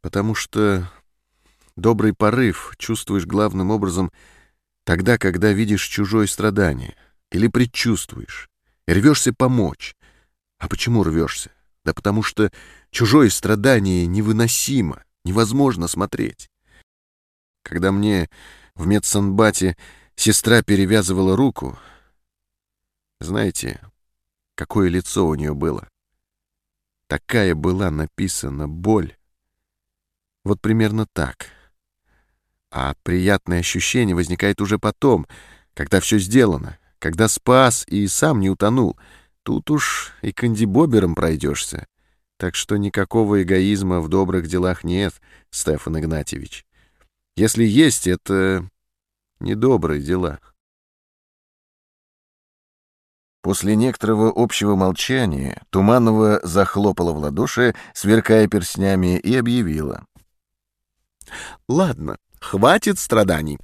Потому что добрый порыв чувствуешь главным образом тогда, когда видишь чужое страдание или предчувствуешь, рвешься помочь. А почему рвешься? Да потому что чужое страдание невыносимо, невозможно смотреть. Когда мне в медсанбате сестра перевязывала руку, знаете, какое лицо у нее было? Такая была написана боль. Вот примерно так. А приятное ощущение возникает уже потом, когда все сделано, когда спас и сам не утонул. Тут уж и кандибобером пройдешься. Так что никакого эгоизма в добрых делах нет, Стефан Игнатьевич. Если есть, это недобрые дела. После некоторого общего молчания Туманова захлопала в ладоши, сверкая перстнями, и объявила. «Ладно, хватит страданий.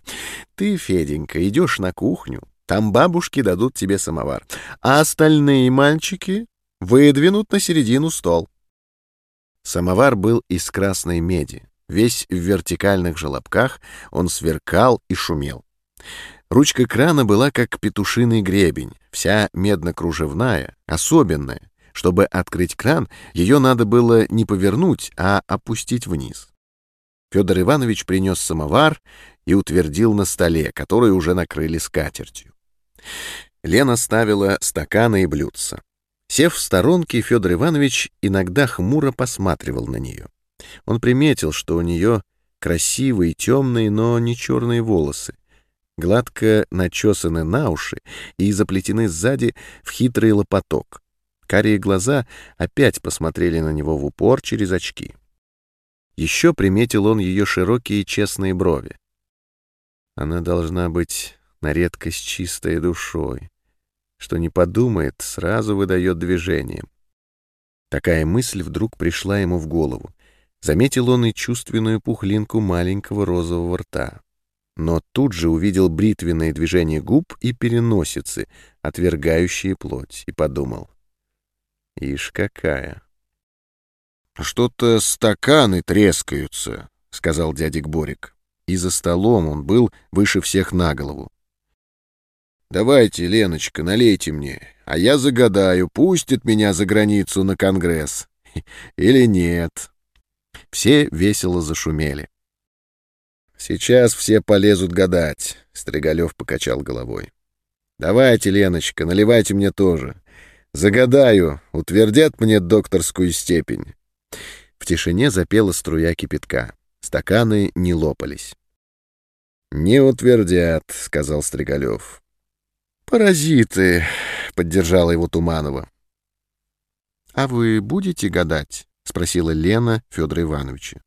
Ты, Феденька, идешь на кухню, там бабушки дадут тебе самовар, а остальные мальчики выдвинут на середину стол». Самовар был из красной меди. Весь в вертикальных желобках, он сверкал и шумел. Ручка крана была как петушиный гребень, вся медно-кружевная, особенная. Чтобы открыть кран, ее надо было не повернуть, а опустить вниз. Федор Иванович принес самовар и утвердил на столе, который уже накрыли скатертью. Лена ставила стаканы и блюдца. Сев в сторонке, Федор Иванович иногда хмуро посматривал на нее. Он приметил, что у нее красивые, темные, но не черные волосы, гладко начесаны на уши и заплетены сзади в хитрый лопоток. Карие глаза опять посмотрели на него в упор через очки. Еще приметил он ее широкие честные брови. Она должна быть на редкость чистой душой. Что не подумает, сразу выдает движением. Такая мысль вдруг пришла ему в голову. Заметил он и чувственную пухлинку маленького розового рта но тут же увидел бритвенные движения губ и переносицы, отвергающие плоть, и подумал. Ишь какая! «Что-то стаканы трескаются», — сказал дядик Борик. И за столом он был выше всех на голову. «Давайте, Леночка, налейте мне, а я загадаю, пустит меня за границу на конгресс. Или нет». Все весело зашумели. Сейчас все полезут гадать, — Стригалев покачал головой. Давайте, Леночка, наливайте мне тоже. Загадаю, утвердят мне докторскую степень. В тишине запела струя кипятка. Стаканы не лопались. «Не утвердят», — сказал Стригалев. «Паразиты», — поддержала его Туманова. «А вы будете гадать?» — спросила Лена Федора Ивановича.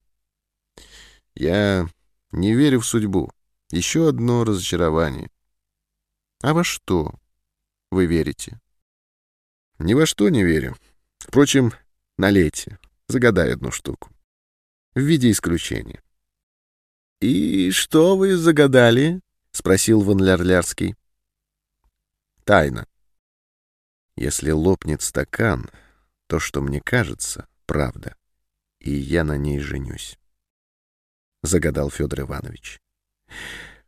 «Я не верю в судьбу. Еще одно разочарование. А во что вы верите? Ни во что не верю. Впрочем, налейте. Загадай одну штуку. В виде исключения. «И что вы загадали?» — спросил Ван Лярлярский. «Тайна. Если лопнет стакан, то, что мне кажется, правда, и я на ней женюсь». — загадал Федор Иванович.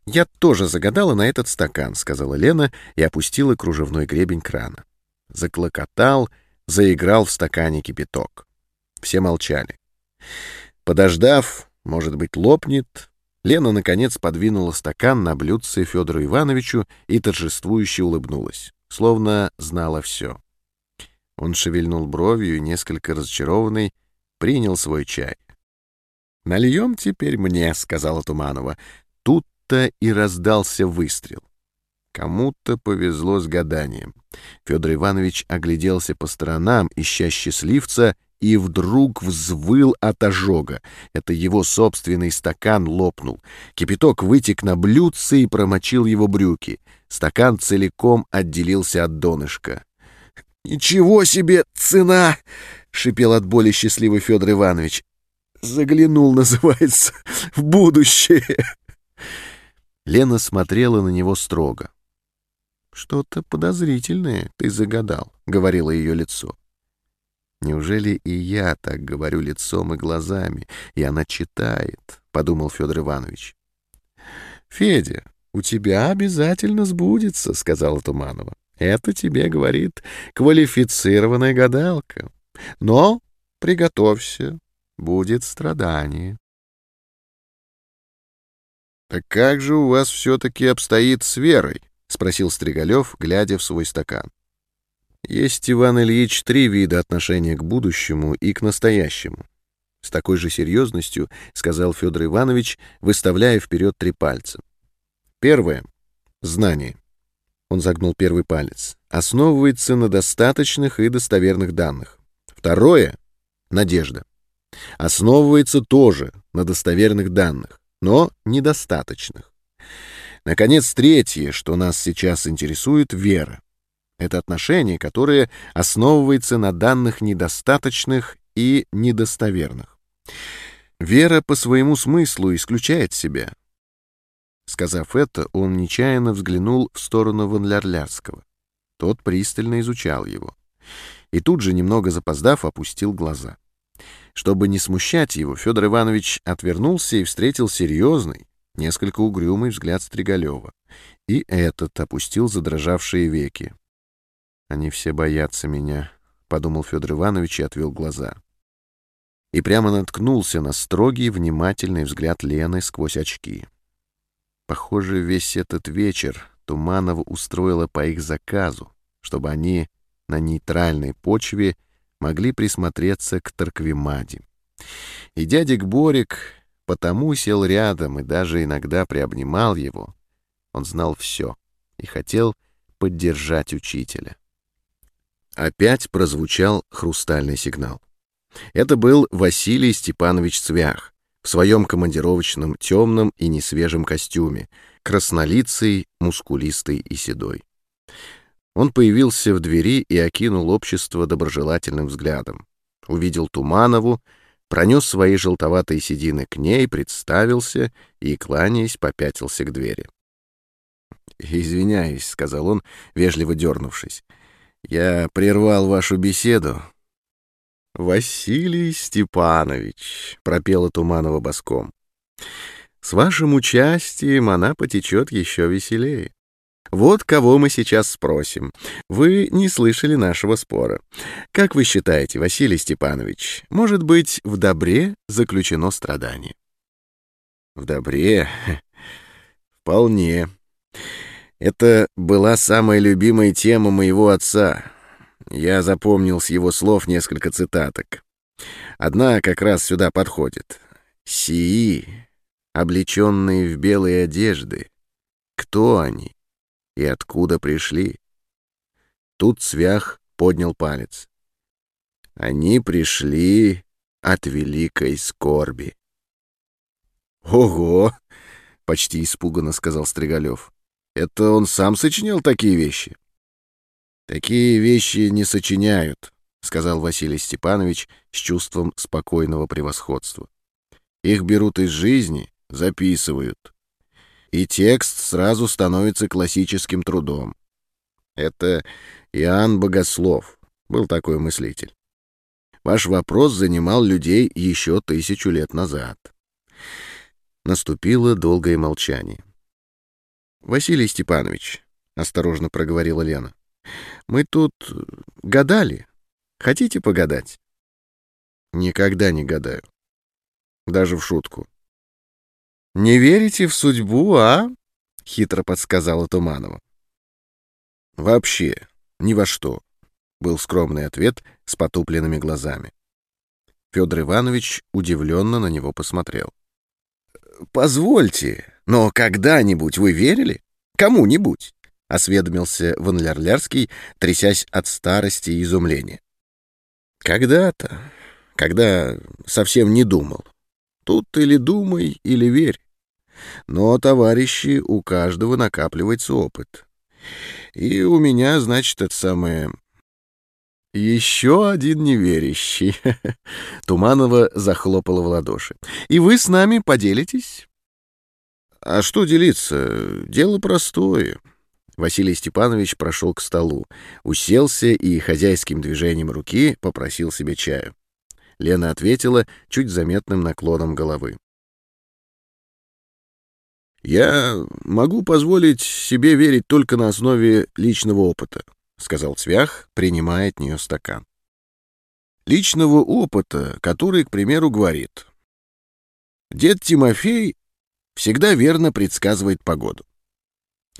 «Я тоже загадала на этот стакан», — сказала Лена и опустила кружевной гребень крана. Заклокотал, заиграл в стакане кипяток. Все молчали. Подождав, может быть, лопнет, Лена, наконец, подвинула стакан на блюдце Федору Ивановичу и торжествующе улыбнулась, словно знала все. Он шевельнул бровью и, несколько разочарованный, принял свой чай. «Нальем теперь мне», — сказала Туманова. Тут-то и раздался выстрел. Кому-то повезло с гаданием. Федор Иванович огляделся по сторонам, ища счастливца, и вдруг взвыл от ожога. Это его собственный стакан лопнул. Кипяток вытек на блюдце и промочил его брюки. Стакан целиком отделился от донышка. «Ничего себе цена!» — шипел от боли счастливый Федор Иванович. Заглянул, называется, в будущее. Лена смотрела на него строго. «Что-то подозрительное ты загадал», — говорило ее лицо. Неужели и я так говорю лицом и глазами, и она читает, — подумал Федор Иванович. — Федя, у тебя обязательно сбудется, — сказала Туманова. Это тебе говорит квалифицированная гадалка. Но приготовься, будет страдание. — Так как же у вас все-таки обстоит с верой? — спросил Стригалев, глядя в свой стакан. Есть, Иван Ильич, три вида отношения к будущему и к настоящему. С такой же серьезностью сказал Федор Иванович, выставляя вперед три пальца. Первое — знание. Он загнул первый палец. Основывается на достаточных и достоверных данных. Второе — надежда. Основывается тоже на достоверных данных, но недостаточных. Наконец, третье, что нас сейчас интересует — вера. Это отношение, которое основывается на данных недостаточных и недостоверных. Вера по своему смыслу исключает себя. Сказав это, он нечаянно взглянул в сторону Ванлярлярского. Тот пристально изучал его. И тут же, немного запоздав, опустил глаза. Чтобы не смущать его, Федор Иванович отвернулся и встретил серьезный, несколько угрюмый взгляд Стригалева. И этот опустил задрожавшие веки. «Они все боятся меня», — подумал Федор Иванович и отвел глаза. И прямо наткнулся на строгий, внимательный взгляд Лены сквозь очки. Похоже, весь этот вечер Туманова устроила по их заказу, чтобы они на нейтральной почве могли присмотреться к Тарквимаде. И дядик Борик потому сел рядом и даже иногда приобнимал его. Он знал все и хотел поддержать учителя. Опять прозвучал хрустальный сигнал. Это был Василий Степанович Цвях в своем командировочном темном и несвежем костюме, краснолицый, мускулистый и седой. Он появился в двери и окинул общество доброжелательным взглядом. Увидел Туманову, пронес свои желтоватые седины к ней, представился и, кланяясь, попятился к двери. «Извиняюсь», — сказал он, вежливо дернувшись. Я прервал вашу беседу. Василий Степанович, пропела Туманова боском. С вашим участием она потечет еще веселее. Вот кого мы сейчас спросим. Вы не слышали нашего спора. Как вы считаете, Василий Степанович, может быть, в добре заключено страдание? В добре? Вполне. Это была самая любимая тема моего отца. Я запомнил с его слов несколько цитаток. Одна как раз сюда подходит. «Сии, облеченные в белые одежды, кто они и откуда пришли?» Тут Свях поднял палец. «Они пришли от великой скорби». «Ого!» — почти испуганно сказал Стригалев. Это он сам сочинял такие вещи? Такие вещи не сочиняют, сказал Василий Степанович с чувством спокойного превосходства. Их берут из жизни, записывают. И текст сразу становится классическим трудом. Это Иоанн Богослов, был такой мыслитель. Ваш вопрос занимал людей еще тысячу лет назад. Наступило долгое молчание. Василий Степанович, — осторожно проговорила Лена, — мы тут гадали. Хотите погадать? Никогда не гадаю. Даже в шутку. Не верите в судьбу, а? — хитро подсказала Туманова. Вообще, ни во что, — был скромный ответ с потупленными глазами. Федор Иванович удивленно на него посмотрел. «Позвольте, но когда-нибудь вы верили? Кому-нибудь?» — осведомился Ванлярлярский, трясясь от старости и изумления. «Когда-то, когда совсем не думал. Тут или думай, или верь. Но, товарищи, у каждого накапливается опыт. И у меня, значит, это самое «Еще один неверящий!» Туманова захлопала в ладоши. «И вы с нами поделитесь?» «А что делиться? Дело простое. Василий Степанович прошел к столу, уселся и хозяйским движением руки попросил себе чаю. Лена ответила чуть заметным наклоном головы. «Я могу позволить себе верить только на основе личного опыта», — сказал Цвях, принимая от нее стакан. «Личного опыта, который, к примеру, говорит. Дед Тимофей всегда верно предсказывает погоду.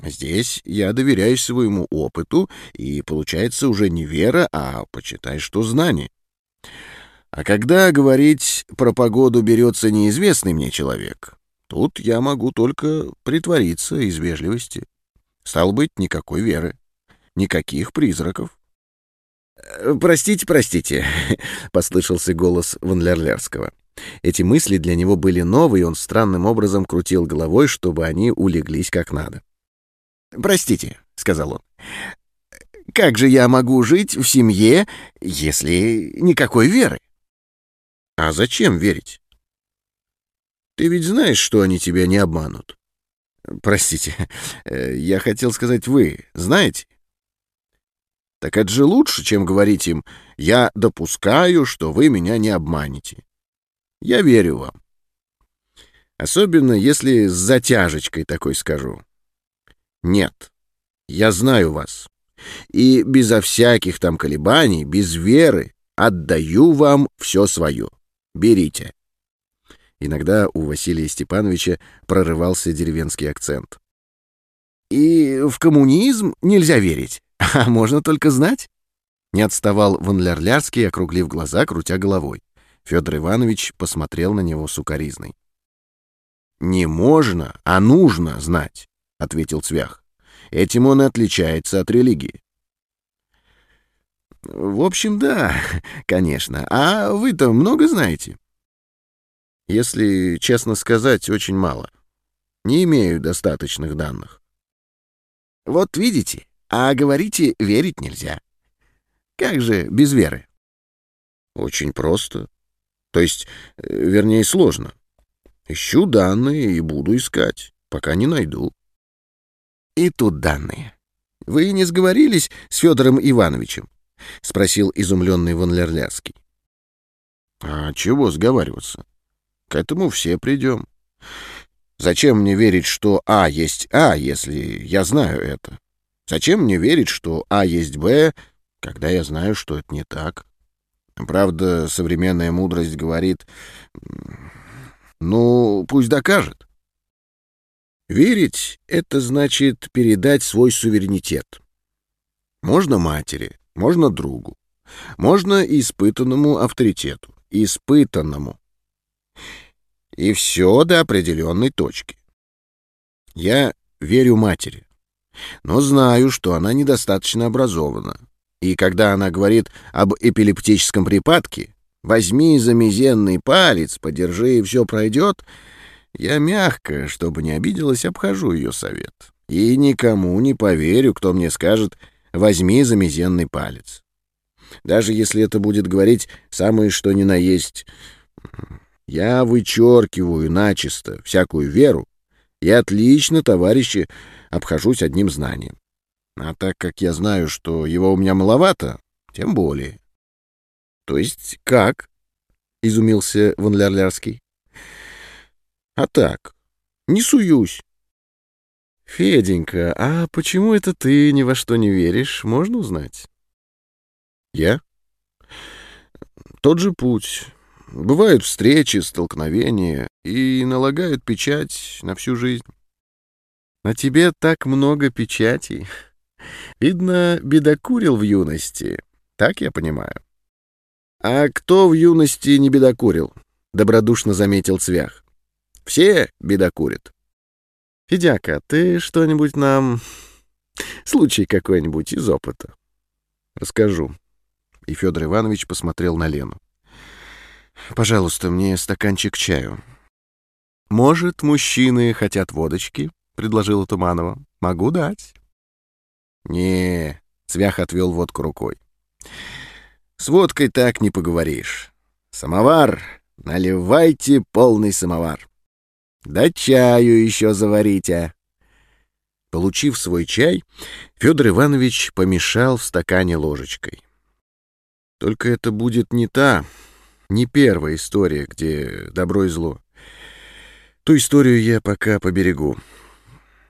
Здесь я доверяю своему опыту, и получается уже не вера, а, почитай, что знание. А когда говорить про погоду берется неизвестный мне человек, тут я могу только притвориться из вежливости. Стал быть, никакой веры, никаких призраков. «Э, «Простите, простите», — послышался голос Ванлерлерского. Эти мысли для него были новые, и он странным образом крутил головой, чтобы они улеглись как надо. «Простите», — сказал он, — «как же я могу жить в семье, если никакой веры?» «А зачем верить? Ты ведь знаешь, что они тебя не обманут». «Простите, э, я хотел сказать вы, знаете?» «Так это же лучше, чем говорить им, я допускаю, что вы меня не обманете. Я верю вам. Особенно, если с затяжечкой такой скажу. Нет, я знаю вас. И безо всяких там колебаний, без веры, отдаю вам все свое. Берите. Иногда у Василия Степановича прорывался деревенский акцент. И в коммунизм нельзя верить, а можно только знать. Не отставал Ванлярлярский, округлив глаза, крутя головой. Федор Иванович посмотрел на него сукоризной. «Не можно, а нужно знать», — ответил Цвях. «Этим он отличается от религии». «В общем, да, конечно. А вы-то много знаете?» «Если честно сказать, очень мало. Не имею достаточных данных». «Вот видите, а говорите, верить нельзя. Как же без веры?» «Очень просто. То есть, э, вернее, сложно. Ищу данные и буду искать, пока не найду. И тут данные. Вы не сговорились с Федором Ивановичем? Спросил изумленный Ван Лерляцкий. А чего сговариваться? К этому все придем. Зачем мне верить, что А есть А, если я знаю это? Зачем мне верить, что А есть Б, когда я знаю, что это не так? Правда, современная мудрость говорит, ну, пусть докажет. Верить — это значит передать свой суверенитет. Можно матери, можно другу, можно испытанному авторитету, испытанному. И все до определенной точки. Я верю матери, но знаю, что она недостаточно образована, и когда она говорит об эпилептическом припадке, возьми за мизенный палец, подержи, и все пройдет, я мягко, чтобы не обиделась, обхожу ее совет. И никому не поверю, кто мне скажет «возьми за мизенный палец». Даже если это будет говорить самое что ни на есть. Я вычеркиваю начисто всякую веру и отлично, товарищи, обхожусь одним знанием. А так как я знаю, что его у меня маловато, тем более. — То есть как? — изумился Ван Лярлярский. — А так, не суюсь. — Феденька, а почему это ты ни во что не веришь, можно узнать? — Я? — Тот же путь. Бывают встречи, столкновения и налагают печать на всю жизнь. — На тебе так много печатей. Видно, бедокурил в юности. Так я понимаю. — А кто в юности не бедокурил? — добродушно заметил Цвях. — Все бедокурят. — Федяка, ты что-нибудь нам... Случай какой-нибудь из опыта. — Расскажу. И Федор Иванович посмотрел на Лену. — Пожалуйста, мне стаканчик чаю. — Может, мужчины хотят водочки? — предложила Туманова. — Могу дать не Цвях отвел водку рукой. «С водкой так не поговоришь. Самовар! Наливайте полный самовар. Да чаю еще заварите. Получив свой чай, Федор Иванович помешал в стакане ложечкой. Только это будет не та, не первая история, где добро и зло. Ту историю я пока поберегу.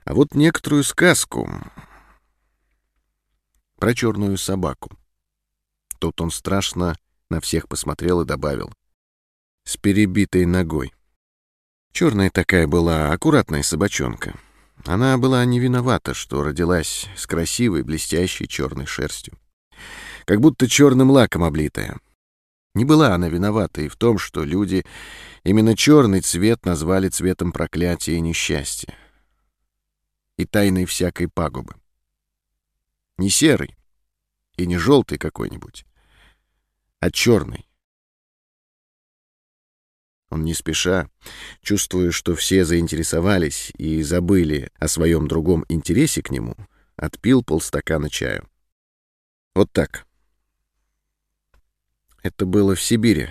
А вот некоторую сказку про черную собаку. Тут он страшно на всех посмотрел и добавил. С перебитой ногой. Черная такая была, аккуратная собачонка. Она была не виновата, что родилась с красивой, блестящей черной шерстью. Как будто черным лаком облитая. Не была она виновата и в том, что люди именно черный цвет назвали цветом проклятия и несчастья. И тайной всякой пагубы. Не серый и не желтый какой-нибудь, а черный. Он не спеша, чувствуя, что все заинтересовались и забыли о своем другом интересе к нему, отпил полстакана чаю. Вот так. Это было в Сибири,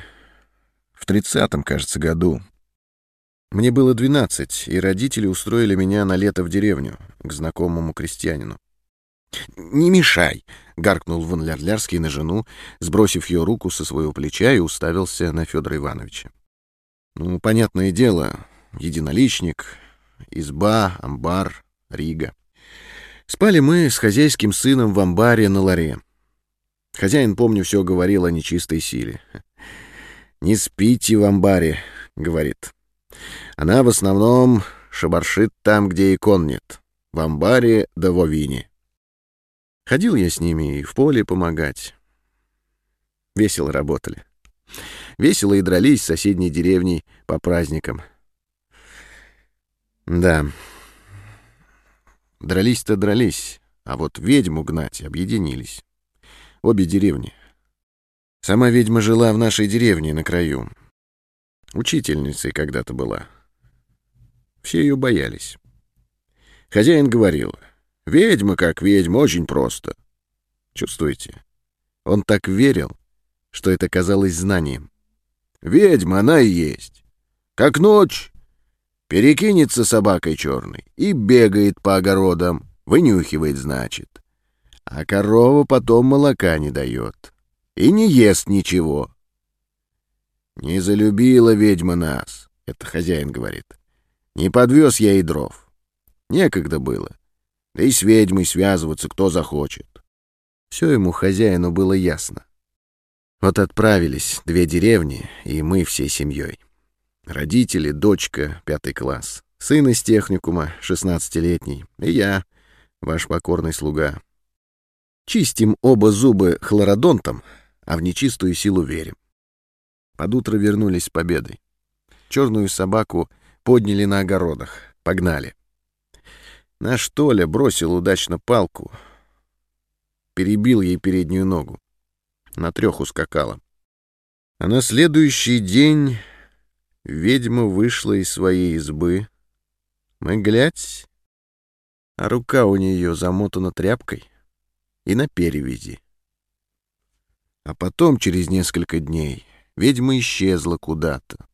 в тридцатом, кажется, году. Мне было двенадцать, и родители устроили меня на лето в деревню, к знакомому крестьянину. «Не мешай!» — гаркнул Ван Лярлярский на жену, сбросив ее руку со своего плеча и уставился на Федора Ивановича. Ну, понятное дело, единоличник, изба, амбар, Рига. Спали мы с хозяйским сыном в амбаре на ларе. Хозяин, помню, все говорил о нечистой силе. «Не спите в амбаре», — говорит. «Она в основном шабаршит там, где икон нет, в амбаре да в овине». Ходил я с ними и в поле помогать. Весело работали. Весело и дрались с соседней деревней по праздникам. Да, дрались-то дрались, а вот ведьму гнать объединились. Обе деревни. Сама ведьма жила в нашей деревне на краю. Учительницей когда-то была. Все ее боялись. Хозяин говорил, ведьма как ведьма, очень просто. Чувствуете? Он так верил, что это казалось знанием. Ведьма она и есть. Как ночь. Перекинется собакой черной и бегает по огородам, вынюхивает, значит. А корова потом молока не дает и не ест ничего. Не залюбила ведьма нас, это хозяин говорит. Не подвез я и дров. Некогда было. Да и с ведьмой связываться кто захочет. Все ему хозяину было ясно. Вот отправились две деревни, и мы всей семьей. Родители, дочка, пятый класс, сын из техникума, шестнадцатилетний, и я, ваш покорный слуга. Чистим оба зубы хлородонтом, а в нечистую силу верим. Под утро вернулись с победой. Черную собаку подняли на огородах, погнали. Наш Толя бросил удачно палку, перебил ей переднюю ногу на трех ускакала. А на следующий день ведьма вышла из своей избы. Мы глядь, а рука у нее замотана тряпкой и на перевязи. А потом, через несколько дней, ведьма исчезла куда-то.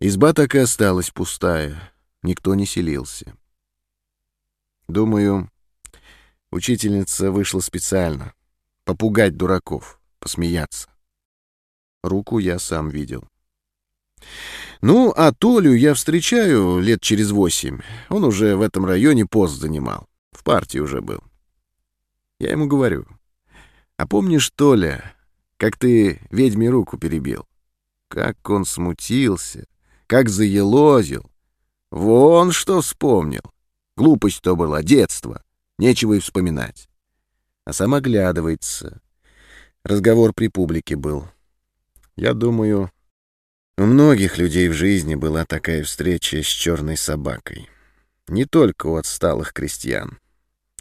Изба так и осталась пустая, никто не селился. Думаю, учительница вышла специально — попугать дураков, посмеяться. Руку я сам видел. Ну, а Толю я встречаю лет через восемь. Он уже в этом районе пост занимал. В партии уже был. Я ему говорю. А помнишь, Толя, как ты ведьме руку перебил? Как он смутился, как заелозил. Вон что вспомнил. Глупость то была, детство. Нечего и вспоминать а сам оглядывается. Разговор при публике был. Я думаю, у многих людей в жизни была такая встреча с черной собакой. Не только у отсталых крестьян.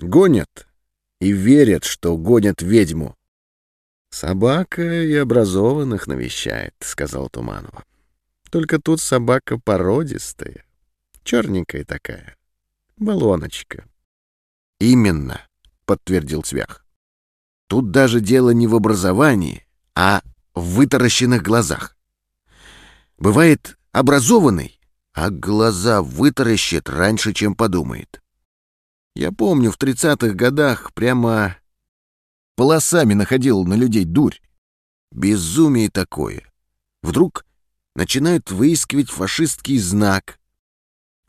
Гонят и верят, что гонят ведьму. «Собака и образованных навещает», — сказал Туманова. «Только тут собака породистая, черненькая такая, баллоночка». «Именно», подтвердил Цвях. Тут даже дело не в образовании, а в вытаращенных глазах. Бывает образованный, а глаза вытаращит раньше, чем подумает. Я помню, в тридцатых годах прямо полосами находил на людей дурь. Безумие такое. Вдруг начинают выискивать фашистский знак,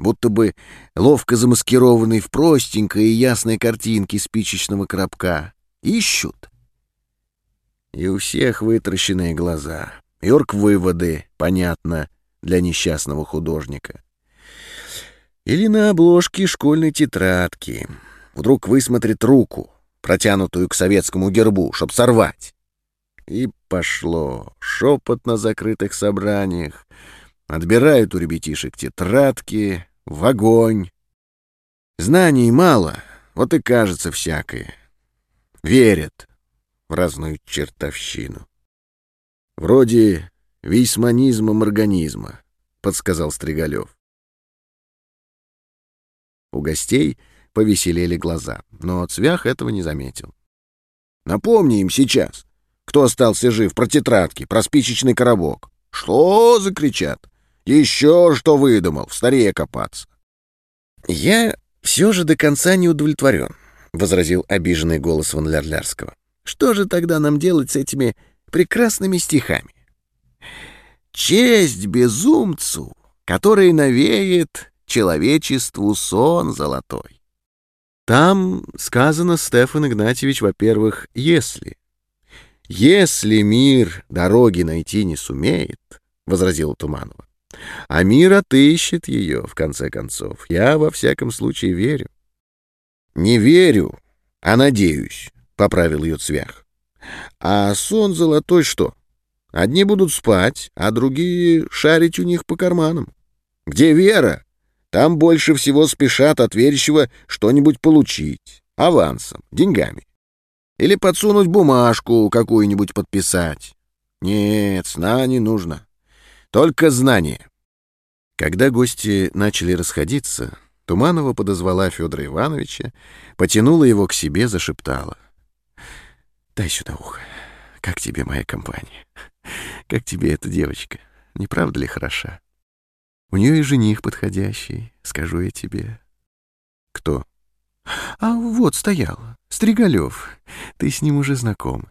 будто бы ловко замаскированный в простенькой и ясной картинке спичечного коробка. Ищут. И у всех вытаращенные глаза. Йорк выводы, понятно, для несчастного художника. Или на обложке школьной тетрадки. Вдруг высмотрит руку, протянутую к советскому гербу, чтоб сорвать. И пошло. Шепот на закрытых собраниях. Отбирают у ребятишек тетрадки, в огонь. Знаний мало, вот и кажется всякое. Верят в разную чертовщину. Вроде вейсманизма организма, подсказал Стригалев. У гостей повеселели глаза, но Цвях этого не заметил. «Напомни им сейчас, кто остался жив, про тетрадки, про спичечный коробок. «Что?» — закричат. «Еще что выдумал, в старее копаться». «Я все же до конца не удовлетворен», — возразил обиженный голос Ван Лярлярского. «Что же тогда нам делать с этими прекрасными стихами?» «Честь безумцу, который навеет человечеству сон золотой». Там сказано, Стефан Игнатьевич, во-первых, «если». «Если мир дороги найти не сумеет», — возразила Туманова, — «а мир отыщет ее, в конце концов. Я во всяком случае верю». «Не верю, а надеюсь», — поправил ее Цвях. «А сон золотой что? Одни будут спать, а другие шарить у них по карманам. Где вера? Там больше всего спешат от верящего что-нибудь получить. Авансом, деньгами. Или подсунуть бумажку какую-нибудь подписать. Нет, сна не нужно. Только знание. Когда гости начали расходиться, Туманова подозвала Федора Ивановича, потянула его к себе, зашептала. «Дай сюда ухо. Как тебе моя компания? Как тебе эта девочка? Не правда ли хороша? У нее и жених подходящий, скажу я тебе». «Кто?» «А вот стоял, Стригалев. Ты с ним уже знаком.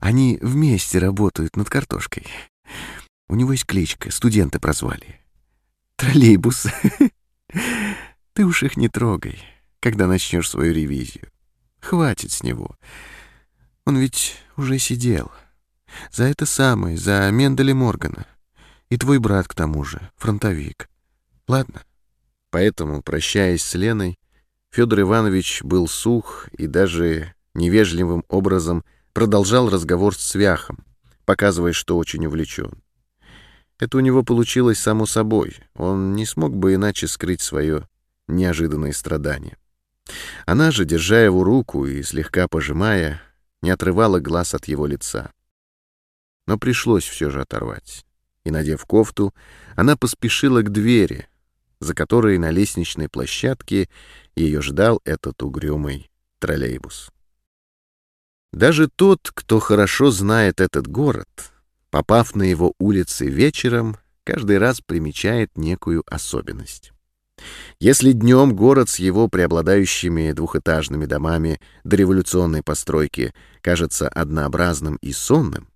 Они вместе работают над картошкой. У него есть кличка, студенты прозвали. Троллейбус. Ты уж их не трогай, когда начнешь свою ревизию. Хватит с него. Он ведь уже сидел. За это самое, за Менделя Моргана. И твой брат, к тому же, фронтовик. Ладно? Поэтому, прощаясь с Леной, Федор Иванович был сух и даже невежливым образом продолжал разговор с Свяхом, показывая, что очень увлечен. Это у него получилось само собой, он не смог бы иначе скрыть свое неожиданное страдание. Она же, держа его руку и слегка пожимая, не отрывала глаз от его лица. Но пришлось все же оторвать. И, надев кофту, она поспешила к двери, за которой на лестничной площадке ее ждал этот угрюмый троллейбус. Даже тот, кто хорошо знает этот город, попав на его улицы вечером, каждый раз примечает некую особенность. Если днем город с его преобладающими двухэтажными домами дореволюционной постройки кажется однообразным и сонным,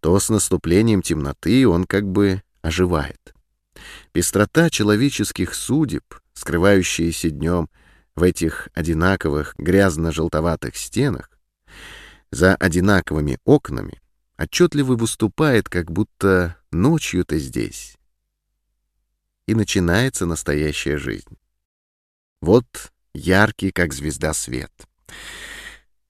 то с наступлением темноты он как бы оживает. Пестрота человеческих судеб, скрывающаяся днем в этих одинаковых грязно-желтоватых стенах, за одинаковыми окнами, отчетливо выступает, как будто ночью-то здесь. И начинается настоящая жизнь. Вот яркий, как звезда, свет.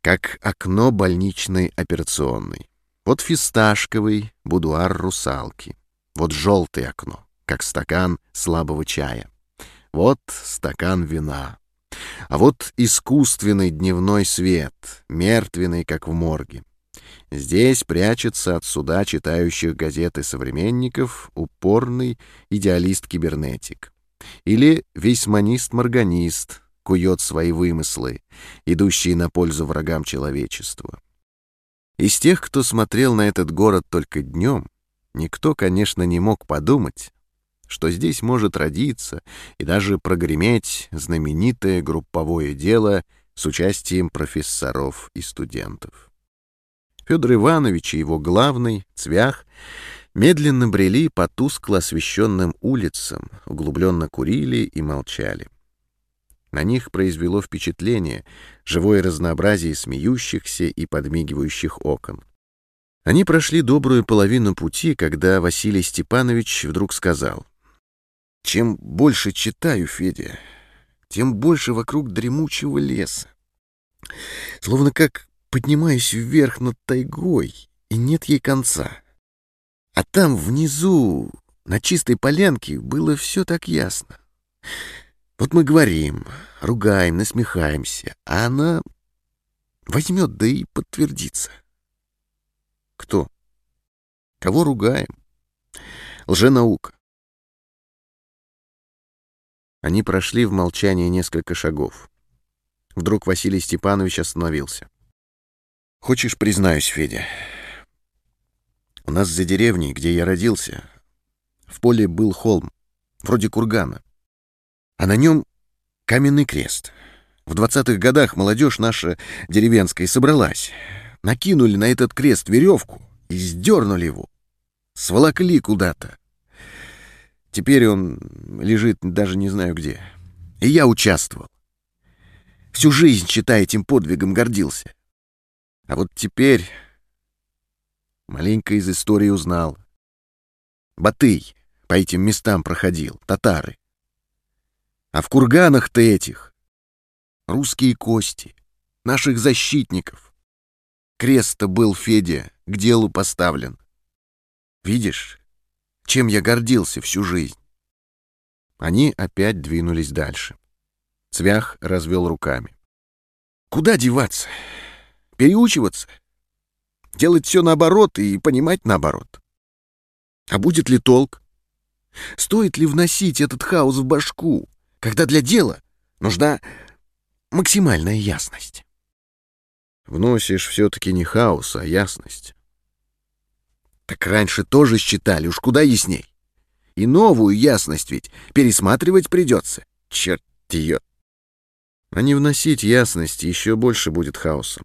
Как окно больничной операционной. Вот фисташковый будуар русалки. Вот желтое окно как стакан слабого чая. Вот стакан вина. А вот искусственный дневной свет, мертвенный, как в морге. Здесь прячется от суда читающих газеты современников упорный идеалист-кибернетик. Или весьманист-морганист кует свои вымыслы, идущие на пользу врагам человечества. Из тех, кто смотрел на этот город только днем, никто, конечно, не мог подумать, что здесь может родиться и даже прогреметь знаменитое групповое дело с участием профессоров и студентов. Федор Иванович и его главный, Цвях, медленно брели по тускло освещенным улицам, углубленно курили и молчали. На них произвело впечатление живое разнообразие смеющихся и подмигивающих окон. Они прошли добрую половину пути, когда Василий Степанович вдруг сказал. «Чем больше читаю, Федя, тем больше вокруг дремучего леса. Словно как поднимаюсь вверх над тайгой, и нет ей конца. А там внизу, на чистой полянке, было все так ясно. Вот мы говорим, ругаем, насмехаемся, а она возьмет, да и подтвердится. Кто? Кого ругаем? Лженаука. Они прошли в молчании несколько шагов. Вдруг Василий Степанович остановился. «Хочешь, признаюсь, Федя, у нас за деревней, где я родился, в поле был холм, вроде кургана а на нем каменный крест. В двадцатых годах молодежь наша деревенская собралась. Накинули на этот крест веревку и сдернули его. Сволокли куда-то. Теперь он лежит даже не знаю где. И я участвовал. Всю жизнь, читая этим подвигом, гордился. А вот теперь маленько из истории узнал. Батый по этим местам проходил, татары. А в курганах-то этих русские кости, наших защитников. Крест-то был, Федя, к делу поставлен. Видишь, чем я гордился всю жизнь. Они опять двинулись дальше. Цвях развел руками. Куда деваться? Переучиваться? Делать все наоборот и понимать наоборот? А будет ли толк? Стоит ли вносить этот хаос в башку? когда для дела нужна максимальная ясность. Вносишь все-таки не хаос, а ясность. Так раньше тоже считали, уж куда ясней. И новую ясность ведь пересматривать придется. Черт ее. А не вносить ясность еще больше будет хаосом.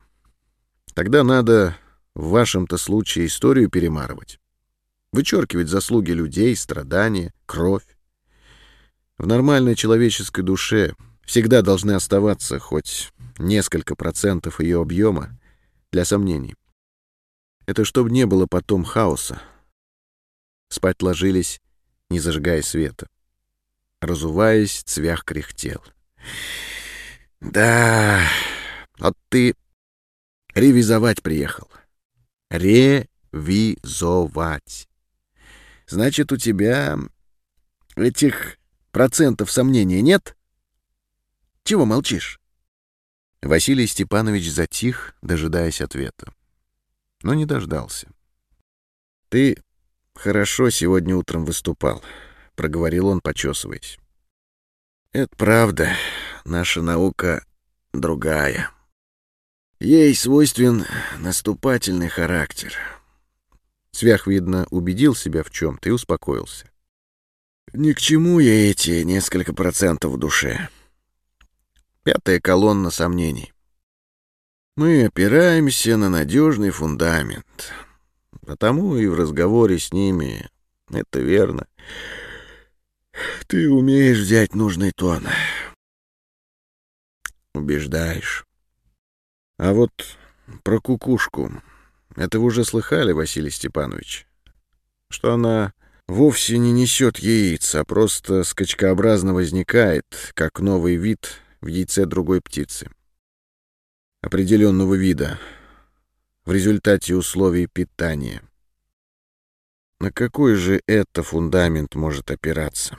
Тогда надо в вашем-то случае историю перемарывать. Вычеркивать заслуги людей, страдания, кровь. В нормальной человеческой душе всегда должны оставаться хоть несколько процентов ее объема для сомнений. Это чтобы не было потом хаоса. Спать ложились, не зажигая света. Разуваясь, цвях кряхтел. «Да, вот ты ревизовать приехал. Ревизовать. Значит, у тебя этих Процентов сомнения нет? Чего молчишь?» Василий Степанович затих, дожидаясь ответа. Но не дождался. «Ты хорошо сегодня утром выступал», — проговорил он, почесываясь. «Это правда. Наша наука другая. Ей свойствен наступательный характер». Свях, видно, убедил себя в чем-то и успокоился. Ни к чему я эти несколько процентов в душе. Пятая колонна сомнений. Мы опираемся на надежный фундамент. Потому и в разговоре с ними это верно. Ты умеешь взять нужный тон. Убеждаешь. А вот про кукушку. Это вы уже слыхали, Василий Степанович? Что она вовсе не несет яиц, а просто скачкообразно возникает, как новый вид в яйце другой птицы. Определенного вида, в результате условий питания. На какой же это фундамент может опираться?